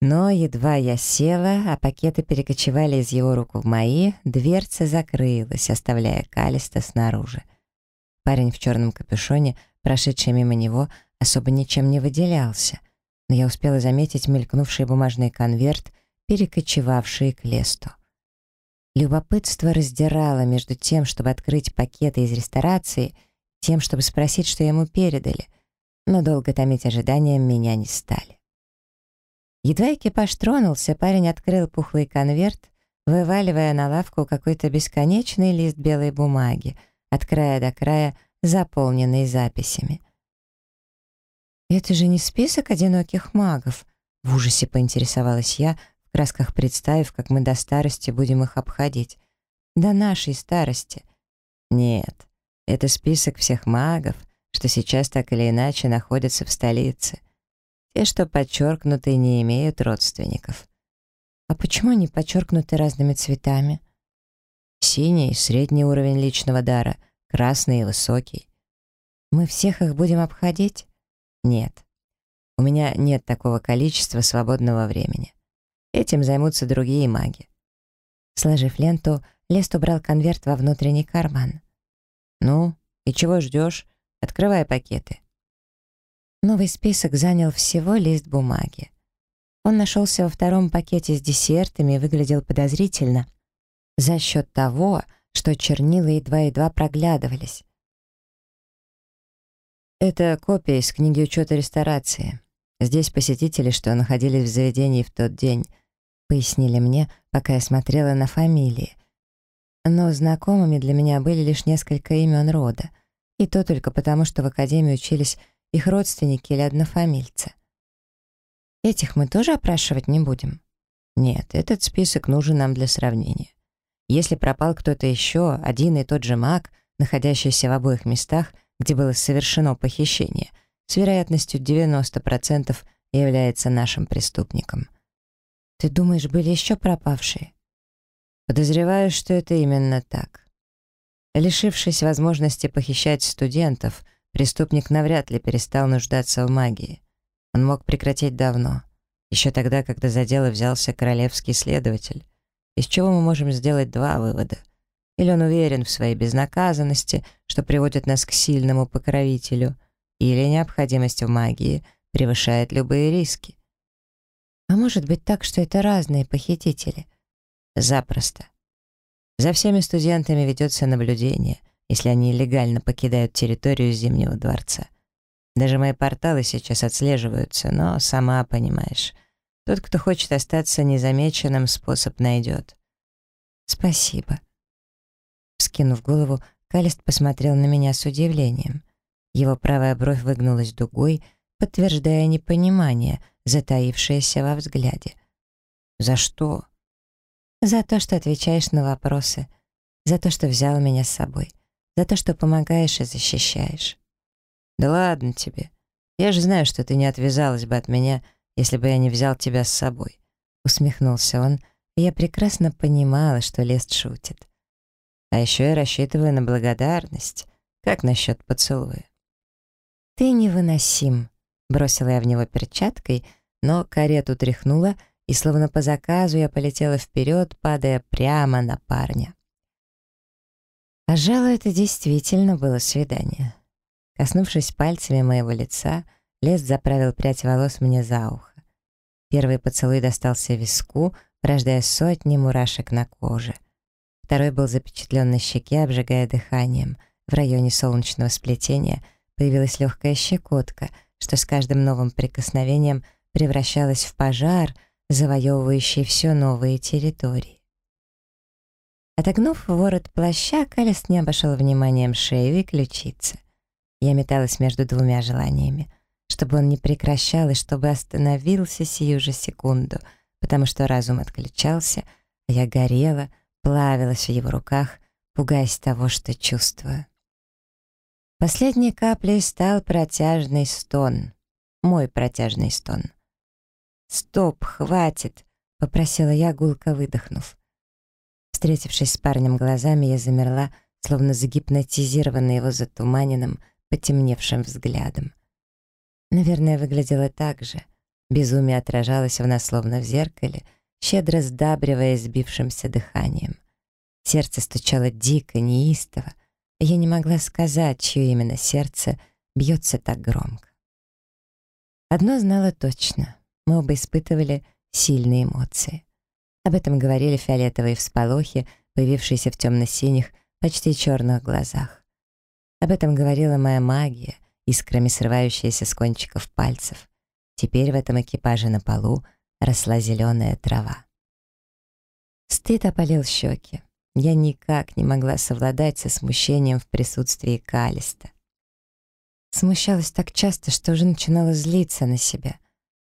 Но едва я села, а пакеты перекочевали из его рук в мои, дверца закрылась, оставляя Калиста снаружи. Парень в черном капюшоне прошедший мимо него, особо ничем не выделялся, но я успела заметить мелькнувший бумажный конверт, перекочевавший к лесту. Любопытство раздирало между тем, чтобы открыть пакеты из ресторации, тем, чтобы спросить, что ему передали, но долго томить ожиданием меня не стали. Едва экипаж тронулся, парень открыл пухлый конверт, вываливая на лавку какой-то бесконечный лист белой бумаги, от края до края заполненный записями. «Это же не список одиноких магов», — в ужасе поинтересовалась я, в красках представив, как мы до старости будем их обходить. До нашей старости. Нет, это список всех магов, что сейчас так или иначе находятся в столице. Те, что подчеркнуты, не имеют родственников. А почему они подчеркнуты разными цветами? Синий — средний уровень личного дара — красный высокий. Мы всех их будем обходить? Нет. У меня нет такого количества свободного времени. Этим займутся другие маги. Сложив ленту, Лест убрал конверт во внутренний карман. «Ну, и чего ждешь? Открывай пакеты». Новый список занял всего лист бумаги. Он нашелся во втором пакете с десертами и выглядел подозрительно за счет того, что чернила едва-едва проглядывались. Это копия из книги учета ресторации. Здесь посетители, что находились в заведении в тот день, пояснили мне, пока я смотрела на фамилии. Но знакомыми для меня были лишь несколько имен рода, и то только потому, что в академии учились их родственники или однофамильцы. Этих мы тоже опрашивать не будем? Нет, этот список нужен нам для сравнения. Если пропал кто-то еще, один и тот же маг, находящийся в обоих местах, где было совершено похищение, с вероятностью 90% является нашим преступником. Ты думаешь, были еще пропавшие? Подозреваю, что это именно так. Лишившись возможности похищать студентов, преступник навряд ли перестал нуждаться в магии. Он мог прекратить давно, еще тогда, когда за дело взялся королевский следователь из чего мы можем сделать два вывода. Или он уверен в своей безнаказанности, что приводит нас к сильному покровителю, или необходимость в магии превышает любые риски. А может быть так, что это разные похитители? Запросто. За всеми студентами ведется наблюдение, если они легально покидают территорию Зимнего дворца. Даже мои порталы сейчас отслеживаются, но сама понимаешь. Тот, кто хочет остаться незамеченным, способ найдет. Спасибо. Скинув голову, Калист посмотрел на меня с удивлением. Его правая бровь выгнулась дугой, подтверждая непонимание, затаившееся во взгляде. «За что?» «За то, что отвечаешь на вопросы, за то, что взял меня с собой, за то, что помогаешь и защищаешь». «Да ладно тебе. Я же знаю, что ты не отвязалась бы от меня, если бы я не взял тебя с собой», — усмехнулся он, и я прекрасно понимала, что Лест шутит. «А еще я рассчитываю на благодарность. Как насчет поцелуя?» «Ты невыносим», — бросила я в него перчаткой, но карету тряхнула, и словно по заказу я полетела вперед, падая прямо на парня. Пожалуй, это действительно было свидание. Коснувшись пальцами моего лица, Лес заправил прядь волос мне за ухо. Первый поцелуй достался виску, порождая сотни мурашек на коже. Второй был запечатлен на щеке, обжигая дыханием. В районе солнечного сплетения появилась легкая щекотка, что с каждым новым прикосновением превращалась в пожар, завоевывающий все новые территории. Отогнув ворот плаща, Калест не обошел вниманием шею и ключицы. Я металась между двумя желаниями, чтобы он не прекращал и чтобы остановился сию же секунду, потому что разум отключался, а я горела, плавилась в его руках, пугаясь того, что чувствую. Последней каплей стал протяжный стон. Мой протяжный стон. «Стоп, хватит!» — попросила я, гулко выдохнув. Встретившись с парнем глазами, я замерла, словно загипнотизированная его затуманенным, потемневшим взглядом. Наверное, выглядело так же. Безумие отражалось в нас словно в зеркале, щедро сдабривая сбившимся дыханием. Сердце стучало дико, неистово, и я не могла сказать, чье именно сердце бьется так громко. Одно знала точно — мы оба испытывали сильные эмоции. Об этом говорили фиолетовые всполохи, появившиеся в темно-синих, почти черных глазах. Об этом говорила моя магия, искрами срывающаяся с кончиков пальцев. Теперь в этом экипаже на полу росла зеленая трава. Стыд опалил щеки. Я никак не могла совладать со смущением в присутствии Калиста. Смущалась так часто, что уже начинала злиться на себя.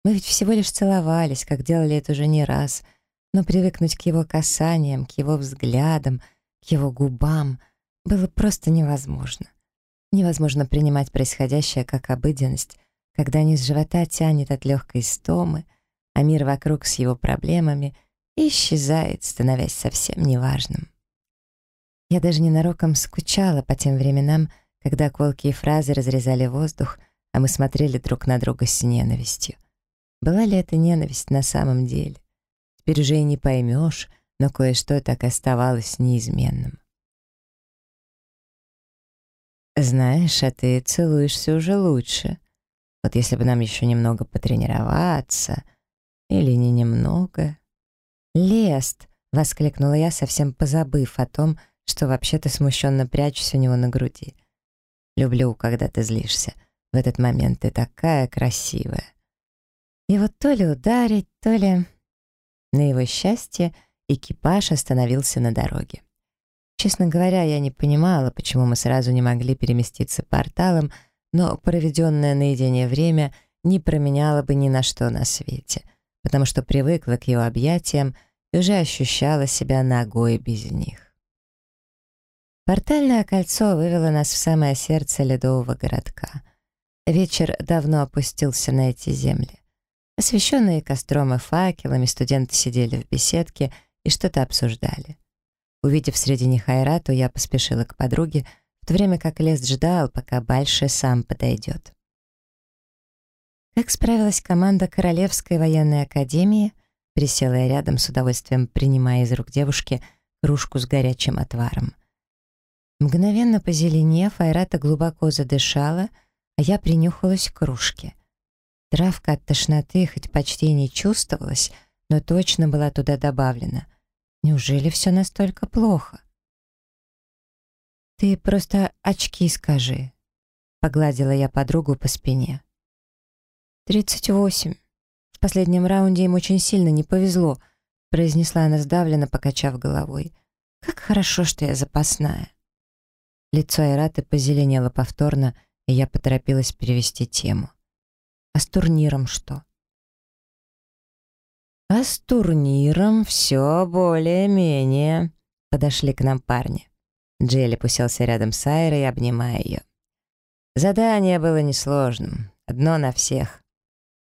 Мы ведь всего лишь целовались, как делали это уже не раз, но привыкнуть к его касаниям, к его взглядам, к его губам — было просто невозможно. Невозможно принимать происходящее как обыденность, когда низ живота тянет от легкой стомы, а мир вокруг с его проблемами исчезает, становясь совсем неважным. Я даже ненароком скучала по тем временам, когда колкие фразы разрезали воздух, а мы смотрели друг на друга с ненавистью. Была ли это ненависть на самом деле? Теперь уже и не поймешь, но кое-что так оставалось неизменным. Знаешь, а ты целуешься уже лучше. Вот если бы нам еще немного потренироваться. Или не немного. Лест! Воскликнула я, совсем позабыв о том, что вообще-то смущенно прячусь у него на груди. Люблю, когда ты злишься. В этот момент ты такая красивая. И вот то ли ударить, то ли... На его счастье экипаж остановился на дороге. Честно говоря, я не понимала, почему мы сразу не могли переместиться порталом, но проведенное наедине время не променяло бы ни на что на свете, потому что привыкла к его объятиям и уже ощущала себя ногой без них. Портальное кольцо вывело нас в самое сердце ледового городка. Вечер давно опустился на эти земли. Освещенные костром и факелами, студенты сидели в беседке и что-то обсуждали. Увидев среди них Айрату, я поспешила к подруге, в то время как Лес ждал, пока Бальше сам подойдет. Как справилась команда Королевской военной академии, присела я рядом с удовольствием, принимая из рук девушки кружку с горячим отваром. Мгновенно позеленев, Айрата глубоко задышала, а я принюхалась к кружке. Травка от тошноты хоть почти не чувствовалась, но точно была туда добавлена — Неужели все настолько плохо? Ты просто очки скажи. — погладила я подругу по спине. «Тридцать восемь. В последнем раунде им очень сильно не повезло», — произнесла она сдавленно, покачав головой. «Как хорошо, что я запасная». Лицо Айраты позеленело повторно, и я поторопилась перевести тему. «А с турниром что?» «А с турниром все более-менее», — подошли к нам парни. Джелли уселся рядом с Айрой, обнимая ее. Задание было несложным, одно на всех.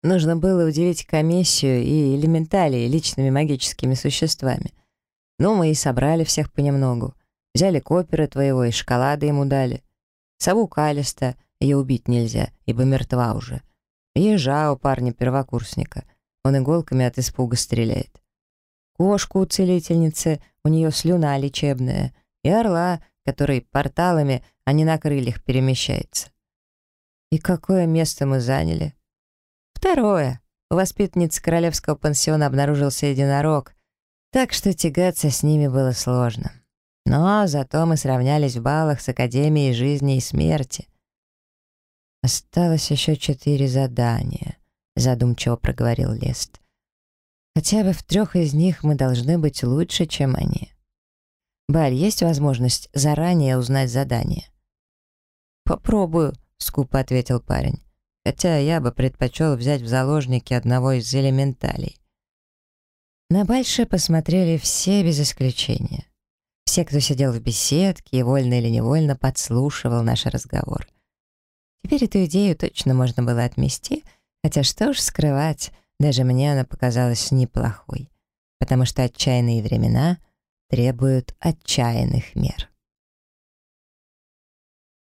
Нужно было удивить комиссию и элементалей личными магическими существами. Ну, мы и собрали всех понемногу. Взяли копера твоего и шоколады ему дали. Сову Калиста ее убить нельзя, ибо мертва уже. Ежа у парня-первокурсника — он иголками от испуга стреляет. Кошку у целительницы, у нее слюна лечебная. И орла, который порталами, а не на крыльях перемещается. И какое место мы заняли? Второе. У воспитанницы королевского пансиона обнаружился единорог, так что тягаться с ними было сложно. Но зато мы сравнялись в баллах с Академией жизни и смерти. Осталось еще четыре задания задумчиво проговорил Лест. Хотя бы в трех из них мы должны быть лучше, чем они. Баль, есть возможность заранее узнать задание? Попробую, скупо ответил парень. Хотя я бы предпочел взять в заложники одного из элементалей. На Бальше посмотрели все без исключения. Все, кто сидел в беседке и вольно или невольно подслушивал наш разговор. Теперь эту идею точно можно было отмести — Хотя что ж скрывать, даже мне она показалась неплохой, потому что отчаянные времена требуют отчаянных мер.